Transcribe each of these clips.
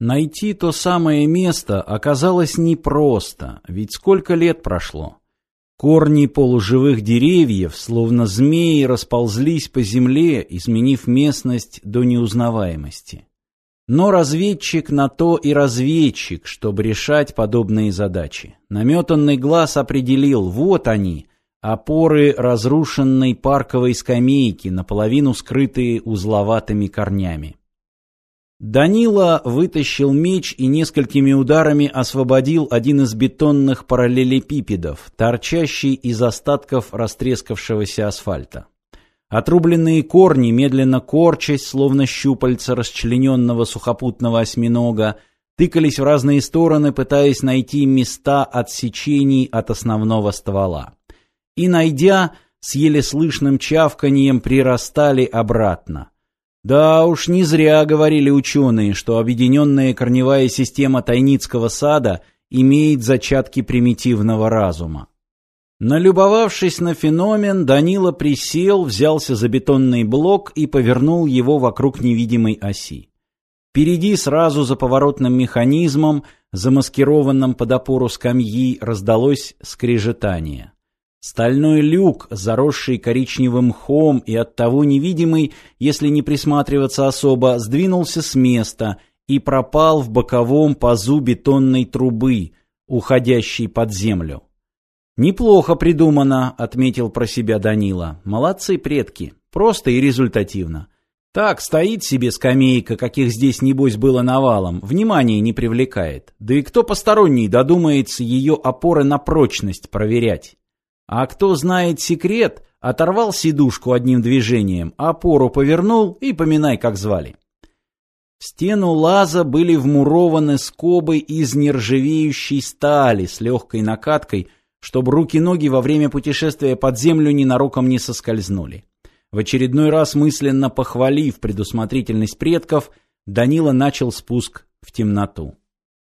Найти то самое место оказалось непросто, ведь сколько лет прошло. Корни полуживых деревьев, словно змеи, расползлись по земле, изменив местность до неузнаваемости. Но разведчик на то и разведчик, чтобы решать подобные задачи. Наметанный глаз определил, вот они, опоры разрушенной парковой скамейки, наполовину скрытые узловатыми корнями. Данила вытащил меч и несколькими ударами освободил один из бетонных параллелепипедов, торчащий из остатков растрескавшегося асфальта. Отрубленные корни, медленно корчась, словно щупальца расчлененного сухопутного осьминога, тыкались в разные стороны, пытаясь найти места отсечений от основного ствола. И, найдя, с еле слышным чавканьем прирастали обратно. Да уж не зря говорили ученые, что объединенная корневая система тайницкого сада имеет зачатки примитивного разума. Налюбовавшись на феномен, Данила присел, взялся за бетонный блок и повернул его вокруг невидимой оси. Впереди сразу за поворотным механизмом, замаскированным под опору скамьи, раздалось скрежетание. Стальной люк, заросший коричневым мхом и оттого невидимый, если не присматриваться особо, сдвинулся с места и пропал в боковом пазу бетонной трубы, уходящей под землю. «Неплохо придумано», — отметил про себя Данила. «Молодцы предки. Просто и результативно. Так, стоит себе скамейка, каких здесь, небось, было навалом, внимания не привлекает. Да и кто посторонний додумается ее опоры на прочность проверять?» А кто знает секрет, оторвал сидушку одним движением, опору повернул и поминай, как звали. В стену лаза были вмурованы скобы из нержавеющей стали с легкой накаткой, чтобы руки-ноги во время путешествия под землю ненароком не соскользнули. В очередной раз мысленно похвалив предусмотрительность предков, Данила начал спуск в темноту.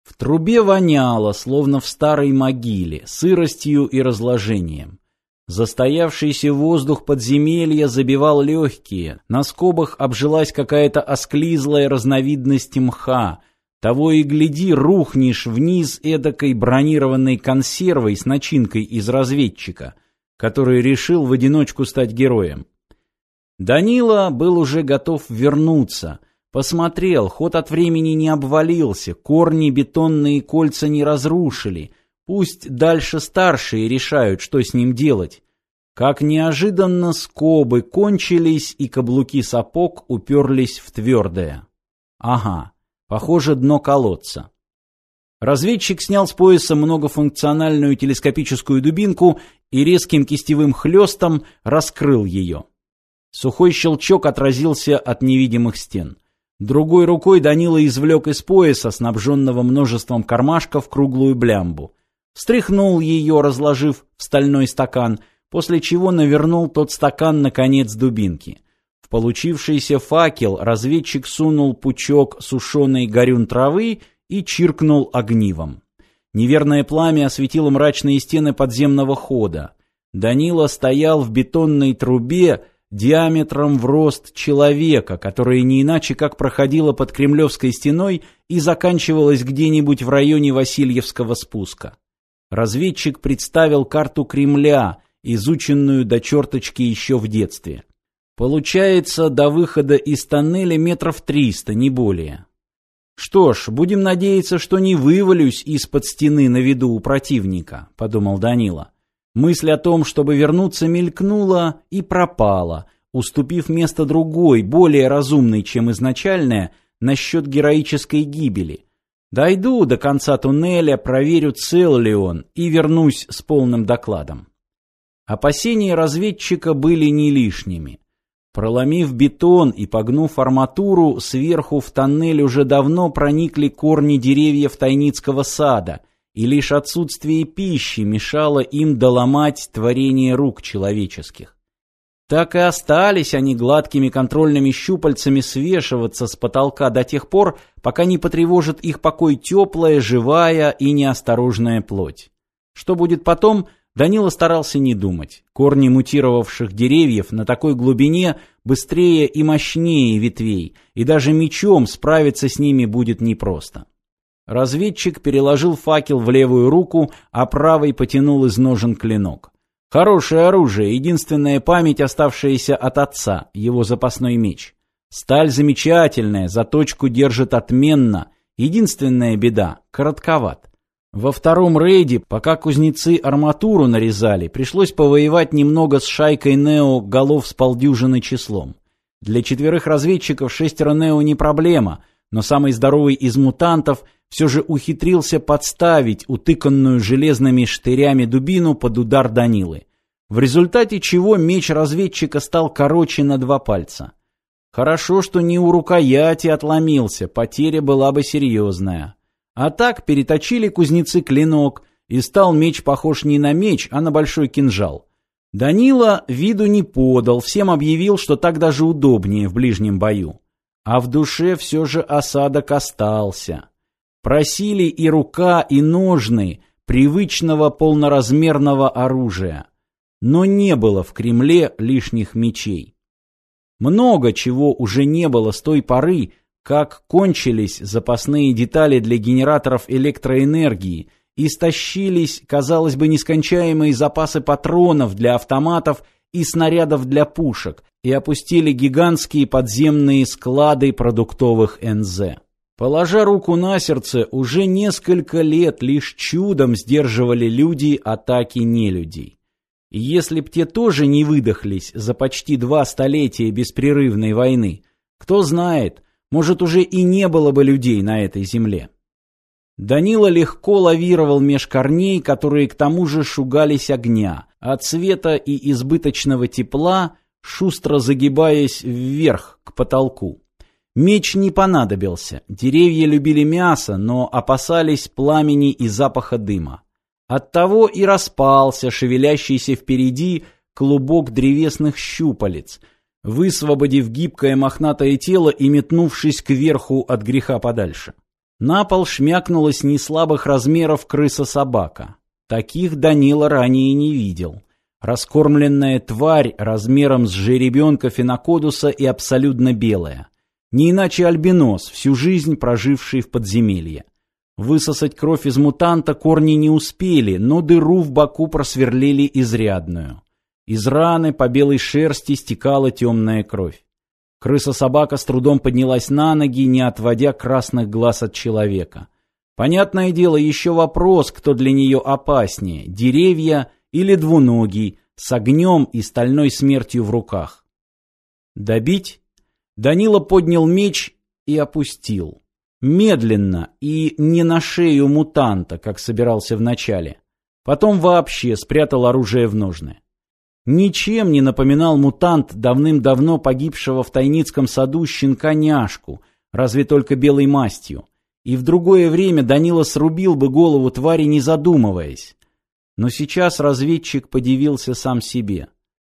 В трубе воняло, словно в старой могиле, сыростью и разложением. Застоявшийся воздух подземелья забивал легкие, на скобах обжилась какая-то осклизлая разновидность мха. Того и гляди, рухнешь вниз эдакой бронированной консервой с начинкой из разведчика, который решил в одиночку стать героем. Данила был уже готов вернуться — Посмотрел, ход от времени не обвалился, корни бетонные кольца не разрушили. Пусть дальше старшие решают, что с ним делать. Как неожиданно скобы кончились, и каблуки сапог уперлись в твердое. Ага, похоже, дно колодца. Разведчик снял с пояса многофункциональную телескопическую дубинку и резким кистевым хлестом раскрыл ее. Сухой щелчок отразился от невидимых стен. Другой рукой Данила извлек из пояса, снабженного множеством кармашков, круглую блямбу. Встряхнул ее, разложив в стальной стакан, после чего навернул тот стакан на конец дубинки. В получившийся факел разведчик сунул пучок сушеной горюн травы и чиркнул огнивом. Неверное пламя осветило мрачные стены подземного хода. Данила стоял в бетонной трубе, диаметром в рост человека, которая не иначе как проходила под Кремлевской стеной и заканчивалась где-нибудь в районе Васильевского спуска. Разведчик представил карту Кремля, изученную до черточки еще в детстве. Получается, до выхода из тоннеля метров триста, не более. Что ж, будем надеяться, что не вывалюсь из-под стены на виду у противника, подумал Данила. Мысль о том, чтобы вернуться, мелькнула и пропала, уступив место другой, более разумной, чем изначальная, насчет героической гибели. Дойду до конца туннеля, проверю, цел ли он, и вернусь с полным докладом. Опасения разведчика были не лишними. Проломив бетон и погнув арматуру, сверху в тоннель уже давно проникли корни деревьев Тайницкого сада, и лишь отсутствие пищи мешало им доломать творение рук человеческих. Так и остались они гладкими контрольными щупальцами свешиваться с потолка до тех пор, пока не потревожит их покой теплая, живая и неосторожная плоть. Что будет потом, Данила старался не думать. Корни мутировавших деревьев на такой глубине быстрее и мощнее ветвей, и даже мечом справиться с ними будет непросто. Разведчик переложил факел в левую руку, а правой потянул из ножен клинок. Хорошее оружие, единственная память, оставшаяся от отца, его запасной меч. Сталь замечательная, заточку держит отменно. Единственная беда – коротковат. Во втором рейде, пока кузнецы арматуру нарезали, пришлось повоевать немного с шайкой Нео голов с полдюжины числом. Для четверых разведчиков шестеро Нео не проблема, но самый здоровый из мутантов все же ухитрился подставить утыканную железными штырями дубину под удар Данилы. В результате чего меч разведчика стал короче на два пальца. Хорошо, что не у рукояти отломился, потеря была бы серьезная. А так переточили кузнецы клинок, и стал меч похож не на меч, а на большой кинжал. Данила виду не подал, всем объявил, что так даже удобнее в ближнем бою. А в душе все же осадок остался. Просили и рука, и ножны привычного полноразмерного оружия. Но не было в Кремле лишних мечей. Много чего уже не было с той поры, как кончились запасные детали для генераторов электроэнергии, истощились, казалось бы, нескончаемые запасы патронов для автоматов и снарядов для пушек, и опустили гигантские подземные склады продуктовых НЗ. Положа руку на сердце, уже несколько лет лишь чудом сдерживали люди атаки нелюдей. И если б те тоже не выдохлись за почти два столетия беспрерывной войны, кто знает, может уже и не было бы людей на этой земле. Данила легко лавировал меж корней, которые к тому же шугались огня, от света и избыточного тепла, шустро загибаясь вверх к потолку. Меч не понадобился, деревья любили мясо, но опасались пламени и запаха дыма. Оттого и распался шевелящийся впереди клубок древесных щупалец, высвободив гибкое мохнатое тело и метнувшись кверху от греха подальше. На пол шмякнулась неслабых размеров крыса-собака. Таких Данила ранее не видел. Раскормленная тварь размером с жеребенка Фенокодуса и абсолютно белая. Не иначе альбинос, всю жизнь проживший в подземелье. Высосать кровь из мутанта корни не успели, но дыру в боку просверлили изрядную. Из раны по белой шерсти стекала темная кровь. Крыса-собака с трудом поднялась на ноги, не отводя красных глаз от человека. Понятное дело, еще вопрос, кто для нее опаснее, деревья или двуногий, с огнем и стальной смертью в руках. Добить? Данила поднял меч и опустил. Медленно и не на шею мутанта, как собирался вначале. Потом вообще спрятал оружие в ножны. Ничем не напоминал мутант давным-давно погибшего в Тайницком саду щенка-няшку, разве только белой мастью. И в другое время Данила срубил бы голову твари, не задумываясь. Но сейчас разведчик подивился сам себе.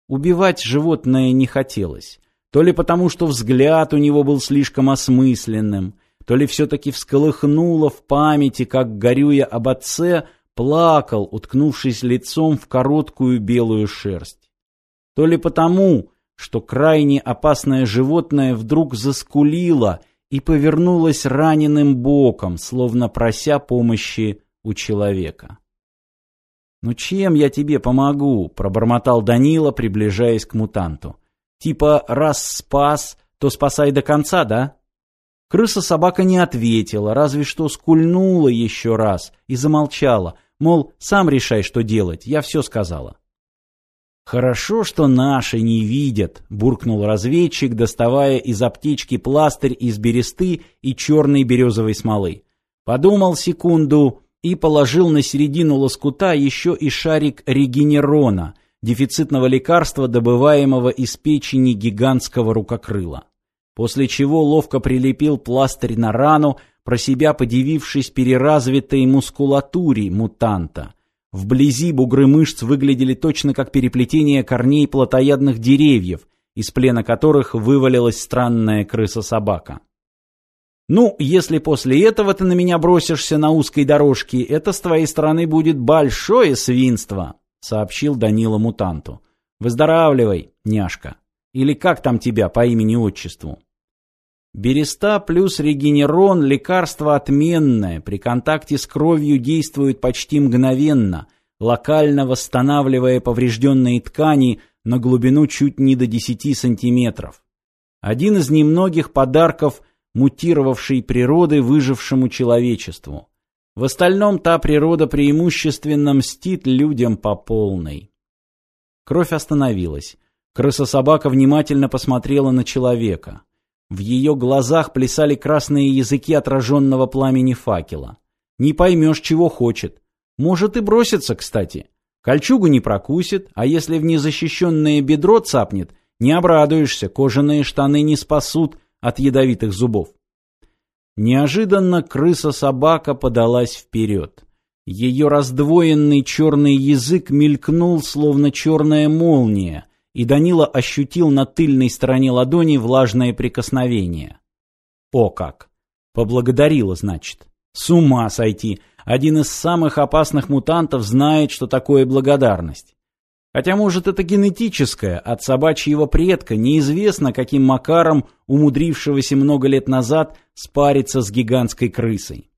Убивать животное не хотелось. То ли потому, что взгляд у него был слишком осмысленным, то ли все-таки всколыхнуло в памяти, как, горюя об отце, плакал, уткнувшись лицом в короткую белую шерсть. То ли потому, что крайне опасное животное вдруг заскулило и повернулось раненым боком, словно прося помощи у человека. «Ну чем я тебе помогу?» — пробормотал Данила, приближаясь к мутанту. «Типа раз спас, то спасай до конца, да?» Крыса-собака не ответила, разве что скульнула еще раз и замолчала, мол, сам решай, что делать, я все сказала. «Хорошо, что наши не видят», — буркнул разведчик, доставая из аптечки пластырь из бересты и черной березовой смолы. Подумал секунду и положил на середину лоскута еще и шарик регенерона, дефицитного лекарства, добываемого из печени гигантского рукокрыла после чего ловко прилепил пластырь на рану, про себя подивившись переразвитой мускулатуре мутанта. Вблизи бугры мышц выглядели точно как переплетение корней плотоядных деревьев, из плена которых вывалилась странная крыса-собака. «Ну, если после этого ты на меня бросишься на узкой дорожке, это с твоей стороны будет большое свинство», сообщил Данила мутанту. Выздоравливай, няшка. Или как там тебя по имени-отчеству? Береста плюс регенерон – лекарство отменное, при контакте с кровью действует почти мгновенно, локально восстанавливая поврежденные ткани на глубину чуть не до 10 сантиметров. Один из немногих подарков мутировавшей природы выжившему человечеству. В остальном та природа преимущественно мстит людям по полной. Кровь остановилась. Крыса-собака внимательно посмотрела на человека. В ее глазах плясали красные языки отраженного пламени факела. Не поймешь, чего хочет. Может и бросится, кстати. Кольчугу не прокусит, а если в незащищенное бедро цапнет, не обрадуешься, кожаные штаны не спасут от ядовитых зубов. Неожиданно крыса-собака подалась вперед. Ее раздвоенный черный язык мелькнул, словно черная молния, и Данила ощутил на тыльной стороне ладони влажное прикосновение. О как! Поблагодарила, значит. С ума сойти! Один из самых опасных мутантов знает, что такое благодарность. Хотя, может, это генетическое, от собачьего предка, неизвестно, каким макаром умудрившегося много лет назад спариться с гигантской крысой.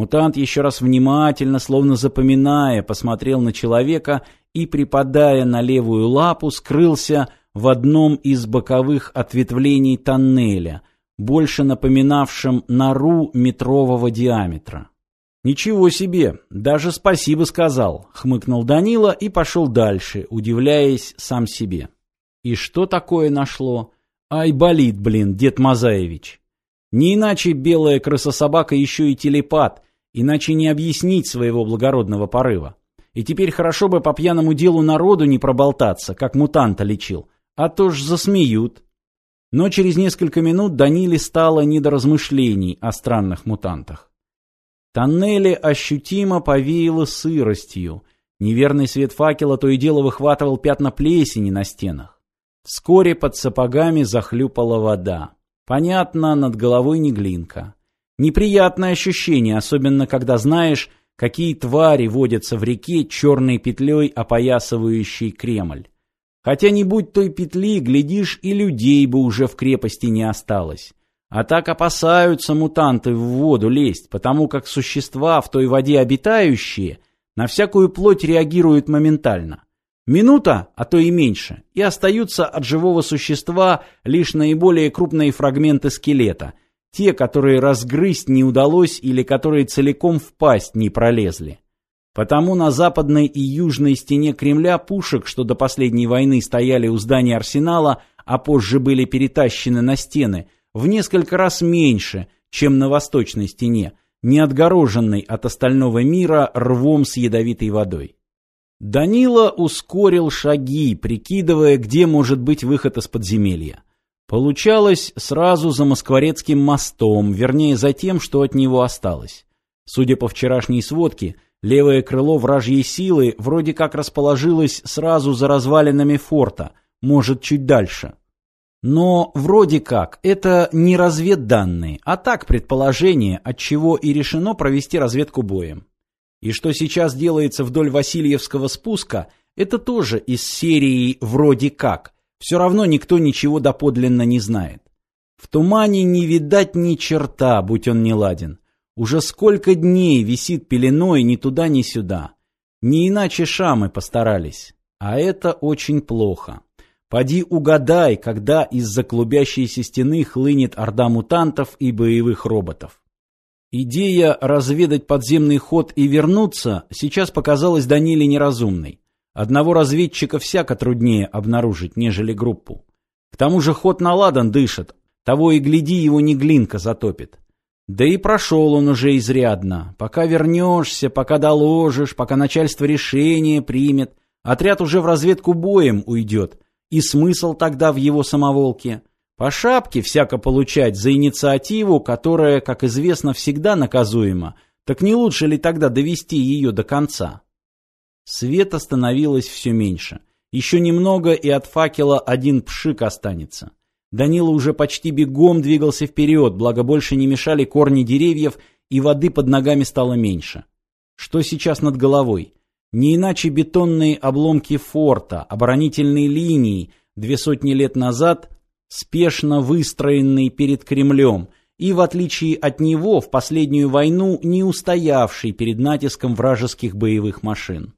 Мутант еще раз внимательно, словно запоминая, посмотрел на человека и, припадая на левую лапу, скрылся в одном из боковых ответвлений тоннеля, больше напоминавшем нору метрового диаметра. «Ничего себе! Даже спасибо сказал!» — хмыкнул Данила и пошел дальше, удивляясь сам себе. «И что такое нашло? Ай, болит, блин, дед Мазаевич!» Не иначе белая крысособака еще и телепат, иначе не объяснить своего благородного порыва. И теперь хорошо бы по пьяному делу народу не проболтаться, как мутанта лечил, а то ж засмеют. Но через несколько минут Даниле стало не до размышлений о странных мутантах. Тоннели ощутимо повеяло сыростью. Неверный свет факела то и дело выхватывал пятна плесени на стенах. Вскоре под сапогами захлюпала вода. Понятно, над головой не глинка. Неприятное ощущение, особенно когда знаешь, какие твари водятся в реке черной петлей, опоясывающей Кремль. Хотя не будь той петли, глядишь, и людей бы уже в крепости не осталось. А так опасаются мутанты в воду лезть, потому как существа в той воде обитающие на всякую плоть реагируют моментально. Минута, а то и меньше, и остаются от живого существа лишь наиболее крупные фрагменты скелета, те, которые разгрызть не удалось или которые целиком в пасть не пролезли. Потому на западной и южной стене Кремля пушек, что до последней войны стояли у здания арсенала, а позже были перетащены на стены – в несколько раз меньше, чем на восточной стене, не отгороженной от остального мира рвом с ядовитой водой. Данила ускорил шаги, прикидывая, где может быть выход из подземелья. Получалось сразу за Москворецким мостом, вернее за тем, что от него осталось. Судя по вчерашней сводке, левое крыло вражьей силы вроде как расположилось сразу за развалинами форта, может чуть дальше. Но вроде как это не разведданные, а так предположение, от чего и решено провести разведку боем. И что сейчас делается вдоль Васильевского спуска, это тоже из серии «вроде как». Все равно никто ничего доподлинно не знает. В тумане не видать ни черта, будь он не ладен. Уже сколько дней висит пеленой ни туда, ни сюда. Не иначе шамы постарались. А это очень плохо. Поди угадай, когда из-за клубящейся стены хлынет орда мутантов и боевых роботов. Идея разведать подземный ход и вернуться сейчас показалась Даниле неразумной. Одного разведчика всяко труднее обнаружить, нежели группу. К тому же ход наладан дышит, того и гляди его не глинка затопит. Да и прошел он уже изрядно. Пока вернешься, пока доложишь, пока начальство решение примет, отряд уже в разведку боем уйдет – и смысл тогда в его самоволке? По шапке всяко получать за инициативу, которая, как известно, всегда наказуема, так не лучше ли тогда довести ее до конца? Света становилось все меньше. Еще немного, и от факела один пшик останется. Данила уже почти бегом двигался вперед, благо больше не мешали корни деревьев, и воды под ногами стало меньше. Что сейчас над головой? Не иначе бетонные обломки форта, оборонительные линии, две сотни лет назад спешно выстроенный перед Кремлем и, в отличие от него, в последнюю войну не устоявший перед натиском вражеских боевых машин.